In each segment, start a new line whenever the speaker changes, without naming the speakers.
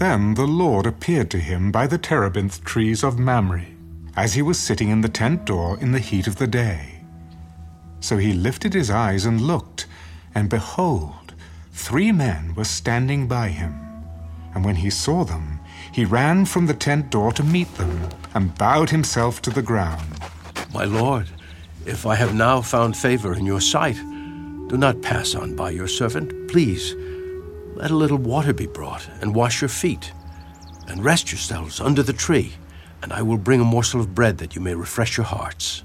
Then the Lord appeared to him by the terebinth trees of Mamre, as he was sitting in the tent door in the heat of the day. So he lifted his eyes and looked, and behold, three men were standing by him. And when he saw them, he ran from the tent door to meet them, and bowed himself to the ground.
My lord, if I have now found favor in your sight, do not pass on by your servant, please. Let a little water be brought, and wash your feet, and rest yourselves under the tree, and I will bring a morsel of bread that you may refresh your hearts.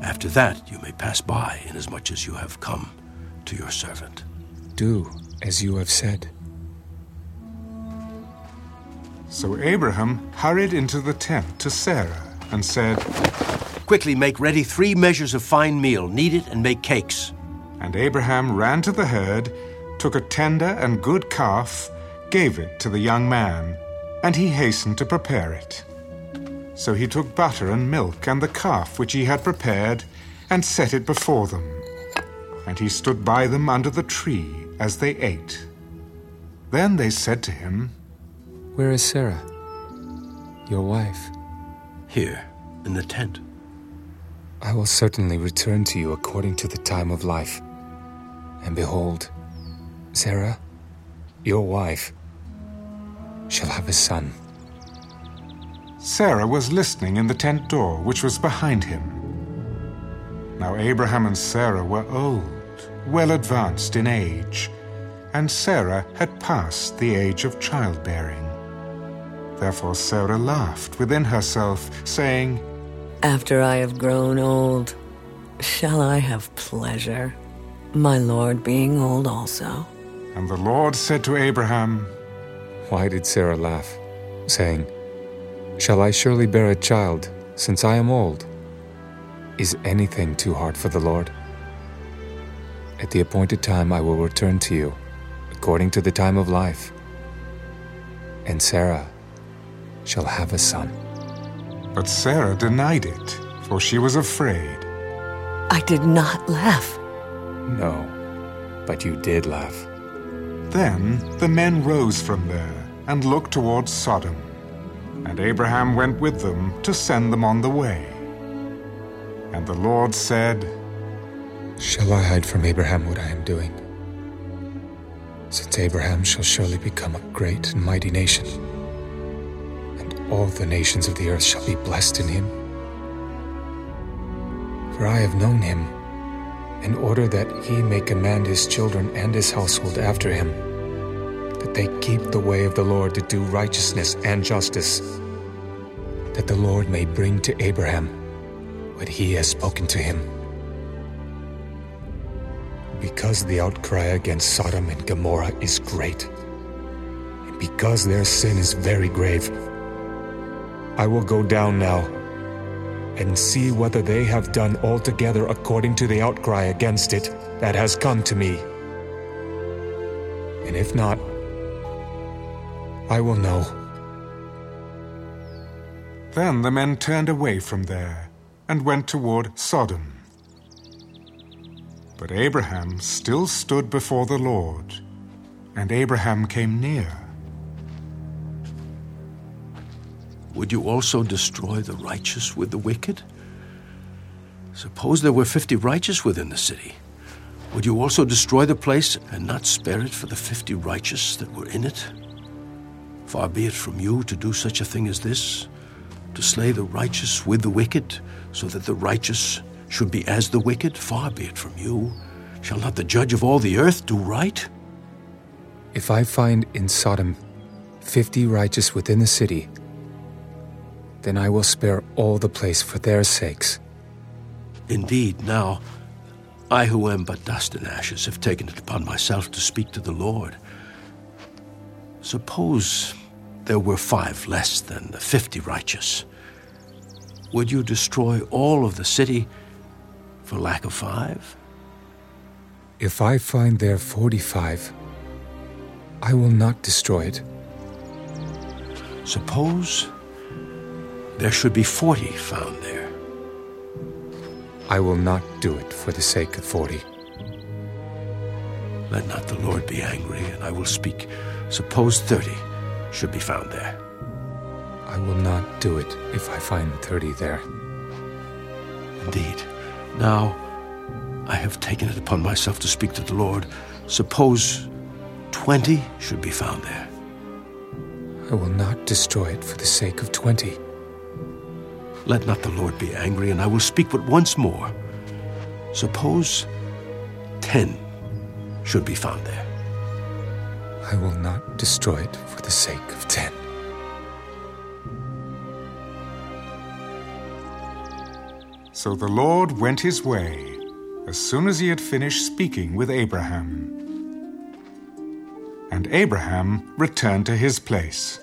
After that you may pass by, inasmuch as you have come to your servant.
Do as you have said.
So Abraham hurried into the tent to Sarah and said,
Quickly make ready three measures of fine meal, knead it, and make cakes.
And Abraham ran to the herd, took a tender and good calf, gave it to the young man, and he hastened to prepare it. So he took butter and milk and the calf which he had prepared, and set it before them. And he stood by them under the tree as they ate. Then they said to him,
Where is Sarah, your wife?
Here, in the tent.
I will certainly return to you according to the time of life. And behold, Sarah, your wife, shall have a son.
Sarah was listening in the tent door which was behind him. Now Abraham and Sarah were old, well advanced in age, and Sarah had passed the age of childbearing. Therefore Sarah laughed within herself, saying,
After I have grown old, shall I have pleasure, my Lord being old also?
And the Lord said to Abraham,
Why did Sarah laugh, saying, Shall I surely bear a child, since I am old? Is anything too hard for the Lord? At the appointed time I will return to you, according to the time of life. And Sarah shall have a son.
But Sarah denied it, for she was afraid.
I did not laugh.
No, but you did laugh.
Then the men rose from there and looked towards Sodom. And Abraham went with them to send them on the way. And the Lord said,
Shall I hide from Abraham what I am doing? Since Abraham shall surely become a great and mighty nation, and all the nations of the earth shall be blessed in him. For I have known him, in order that he may command his children and his household after him, that they keep the way of the Lord to do righteousness and justice, that the Lord may bring to Abraham what he has spoken to him. Because the outcry against Sodom and Gomorrah is great, and because their sin is very grave, I will go down now and see whether they have done altogether according to the outcry against it that has come to me. And if not, I will know.
Then the men turned away from there and went toward Sodom. But Abraham still stood before the Lord, and Abraham came near.
Would you also destroy the righteous with the wicked? Suppose there were fifty righteous within the city. Would you also destroy the place and not spare it for the fifty righteous that were in it? Far be it from you to do such a thing as this, to slay the righteous with the wicked, so that the righteous should be as the wicked. Far be it from you. Shall not the judge of all the earth do right?
If I find in Sodom fifty righteous within the city, then I will spare all the place for their sakes.
Indeed, now, I who am but dust and ashes have taken it upon myself to speak to the Lord. Suppose there were five less than the fifty righteous. Would you destroy all of the city for lack of five?
If I find there forty five, I will not destroy it.
Suppose there should be forty found there.
I will not do it for the sake of forty.
Let not the Lord be angry, and I will speak. Suppose thirty should be found there.
I will not do it if I find thirty there.
Indeed. Now, I have taken it upon myself to speak to the Lord. Suppose twenty should be found there.
I will not destroy it for the sake of twenty.
Let not the Lord be angry, and I will speak but once more. Suppose ten should be found there.
I will not destroy it for the sake of ten.
So the Lord went his way as soon as he had finished speaking with Abraham. And Abraham returned to his place.